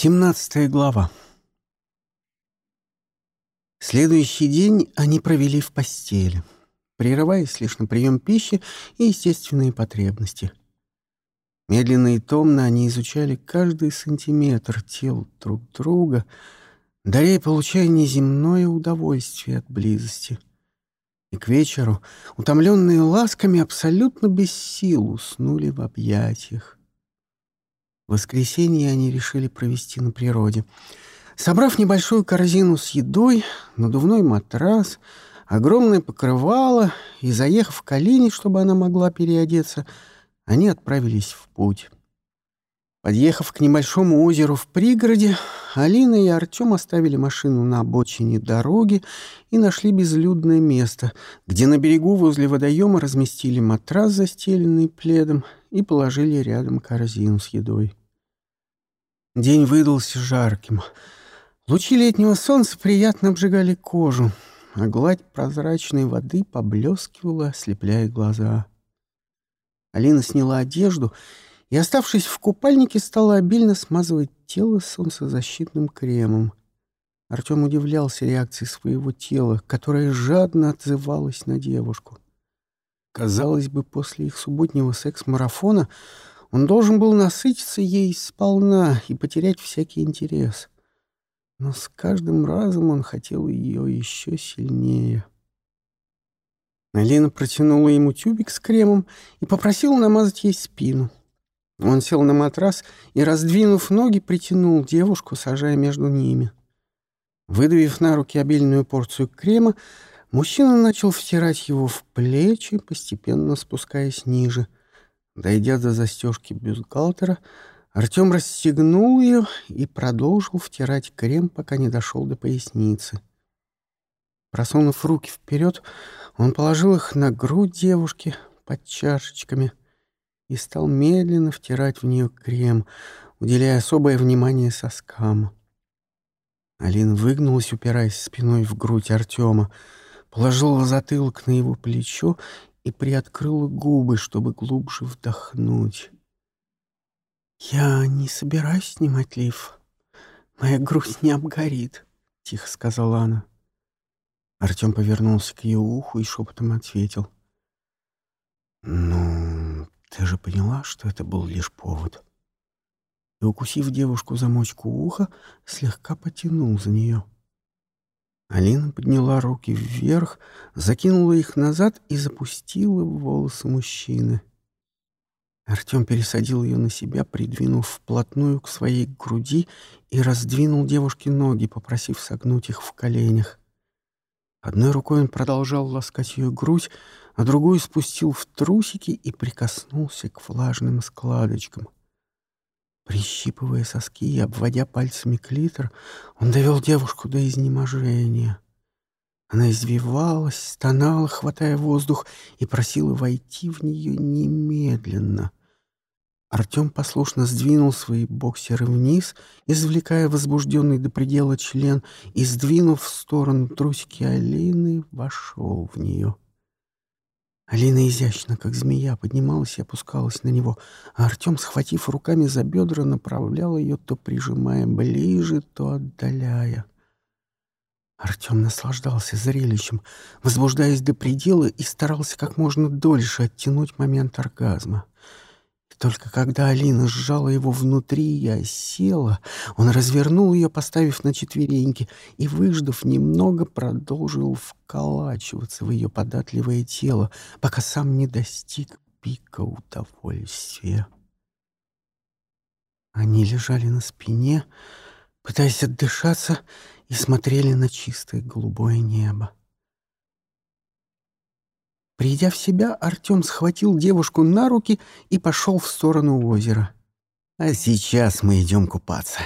Семнадцатая глава. Следующий день они провели в постели, прерываясь лишь на прием пищи и естественные потребности. Медленно и томно они изучали каждый сантиметр тел друг друга, даря получая неземное удовольствие от близости. И к вечеру, утомленные ласками, абсолютно без сил уснули в объятиях. Воскресенье они решили провести на природе — Собрав небольшую корзину с едой, надувной матрас, огромное покрывало и заехав в Калини, чтобы она могла переодеться, они отправились в путь. Подъехав к небольшому озеру в пригороде, Алина и Артем оставили машину на обочине дороги и нашли безлюдное место, где на берегу возле водоема разместили матрас, застеленный пледом, и положили рядом корзину с едой. День выдался жарким — Лучи летнего солнца приятно обжигали кожу, а гладь прозрачной воды поблескивала, ослепляя глаза. Алина сняла одежду и, оставшись в купальнике, стала обильно смазывать тело солнцезащитным кремом. Артем удивлялся реакции своего тела, которое жадно отзывалось на девушку. Казалось бы, после их субботнего секс-марафона он должен был насытиться ей сполна и потерять всякий интерес — но с каждым разом он хотел ее еще сильнее. Алина протянула ему тюбик с кремом и попросила намазать ей спину. Он сел на матрас и, раздвинув ноги, притянул девушку, сажая между ними. Выдавив на руки обильную порцию крема, мужчина начал втирать его в плечи, постепенно спускаясь ниже. Дойдя до застежки бюстгальтера, Артем расстегнул ее и продолжил втирать крем, пока не дошел до поясницы. Просунув руки вперед, он положил их на грудь девушки под чашечками и стал медленно втирать в нее крем, уделяя особое внимание соскам. Алина выгнулась, упираясь спиной в грудь Артема, положила затылок на его плечо и приоткрыла губы, чтобы глубже вдохнуть. «Я не собираюсь снимать лиф. Моя грудь не обгорит», — тихо сказала она. Артем повернулся к ее уху и шепотом ответил. «Ну, ты же поняла, что это был лишь повод». И, укусив девушку за мочку уха, слегка потянул за нее. Алина подняла руки вверх, закинула их назад и запустила в волосы мужчины. Артем пересадил ее на себя, придвинув вплотную к своей груди и раздвинул девушке ноги, попросив согнуть их в коленях. Одной рукой он продолжал ласкать ее грудь, а другую спустил в трусики и прикоснулся к влажным складочкам. Прищипывая соски и обводя пальцами клитор, он довел девушку до изнеможения. Она извивалась, стонала, хватая воздух, и просила войти в нее немедленно — Артем послушно сдвинул свои боксеры вниз, извлекая возбужденный до предела член, и, сдвинув в сторону трусики Алины, вошел в нее. Алина изящно, как змея, поднималась и опускалась на него, а Артем, схватив руками за бедра, направлял ее, то прижимая ближе, то отдаляя. Артем наслаждался зрелищем, возбуждаясь до предела и старался как можно дольше оттянуть момент оргазма — только когда Алина сжала его внутри и осела, он развернул ее, поставив на четвереньки, и, выждав немного, продолжил вколачиваться в ее податливое тело, пока сам не достиг пика удовольствия. Они лежали на спине, пытаясь отдышаться, и смотрели на чистое голубое небо. Придя в себя, Артем схватил девушку на руки и пошел в сторону озера. «А сейчас мы идем купаться».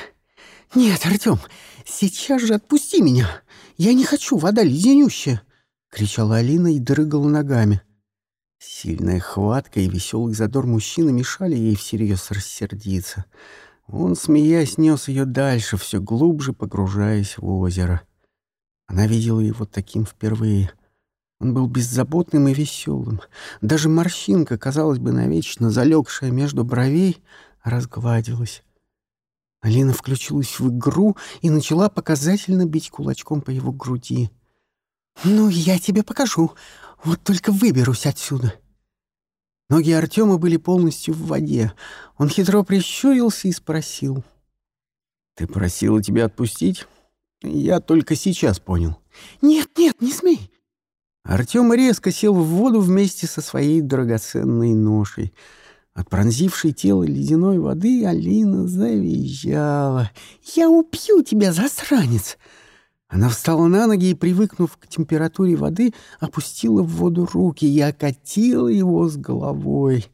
«Нет, Артем, сейчас же отпусти меня. Я не хочу, вода леденющая!» — кричала Алина и дрыгала ногами. Сильная хватка и веселый задор мужчины мешали ей всерьез рассердиться. Он, смеясь, нес ее дальше, все глубже погружаясь в озеро. Она видела его таким впервые — он был беззаботным и веселым. Даже морщинка, казалось бы, навечно залегшая между бровей, разгладилась. Алина включилась в игру и начала показательно бить кулачком по его груди. «Ну, я тебе покажу. Вот только выберусь отсюда». Ноги Артема были полностью в воде. Он хитро прищурился и спросил. «Ты просила тебя отпустить? Я только сейчас понял». «Нет, нет, не смей!» Артем резко сел в воду вместе со своей драгоценной ношей — от пронзившей тело ледяной воды Алина завизжала. «Я убью тебя, засранец!» Она встала на ноги и, привыкнув к температуре воды, опустила в воду руки и окатила его с головой.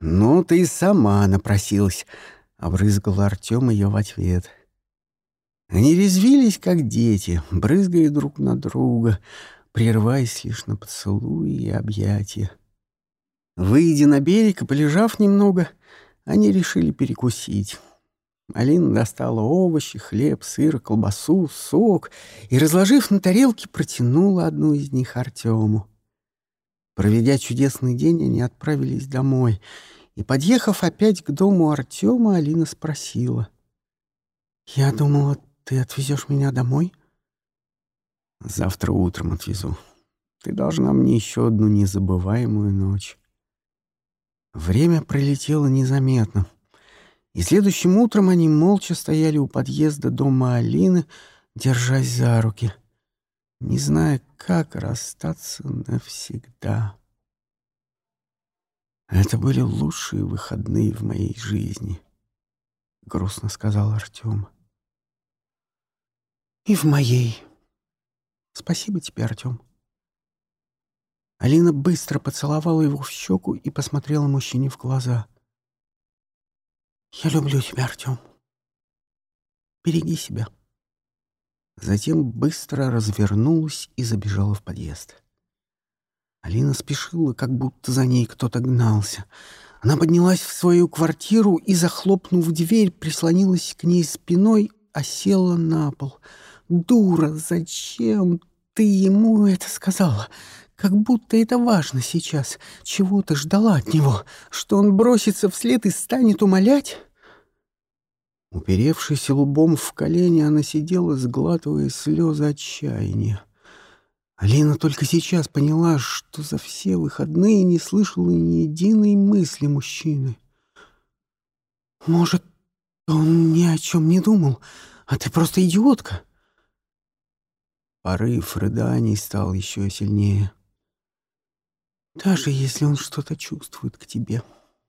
«Ну, ты сама напросилась», — обрызгал Артем ее в ответ. Они резвились, как дети, брызгая друг на друга, прерываясь лишь на поцелуи и объятия. Выйдя на берег и полежав немного, они решили перекусить. Алина достала овощи, хлеб, сыр, колбасу, сок и, разложив на тарелке, протянула одну из них Артему. Проведя чудесный день, они отправились домой. И, подъехав опять к дому Артема, Алина спросила. «Я думала, ты отвезешь меня домой?» «Завтра утром отвезу. Ты должна мне еще одну незабываемую ночь». Время пролетело незаметно. И следующим утром они молча стояли у подъезда дома Алины, держась за руки, не зная, как расстаться навсегда. «Это были лучшие выходные в моей жизни», — грустно сказал Артем. «И в моей. Спасибо тебе, Артем». Алина быстро поцеловала его в щеку и посмотрела мужчине в глаза. «Я люблю тебя, Артем. Береги себя». Затем быстро развернулась и забежала в подъезд. Алина спешила, как будто за ней кто-то гнался. Она поднялась в свою квартиру и, захлопнув дверь, прислонилась к ней спиной, а села на пол. «Дура, зачем ты ему это сказала? Как будто это важно сейчас. Чего ты ждала от него? Что он бросится вслед и станет умолять? Уперевшись лбом в колени, она сидела, сглатывая слезы отчаяния. Алина только сейчас поняла, что за все выходные не слышала ни единой мысли мужчины. «Может, он ни о чем не думал, а ты просто идиотка?» Порыв рыданий стал еще сильнее. Даже если он что-то чувствует к тебе,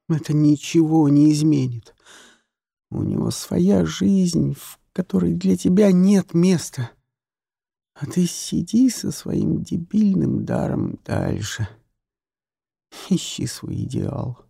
это ничего не изменит. У него своя жизнь, в которой для тебя нет места. А ты сиди со своим дебильным даром дальше. Ищи свой идеал.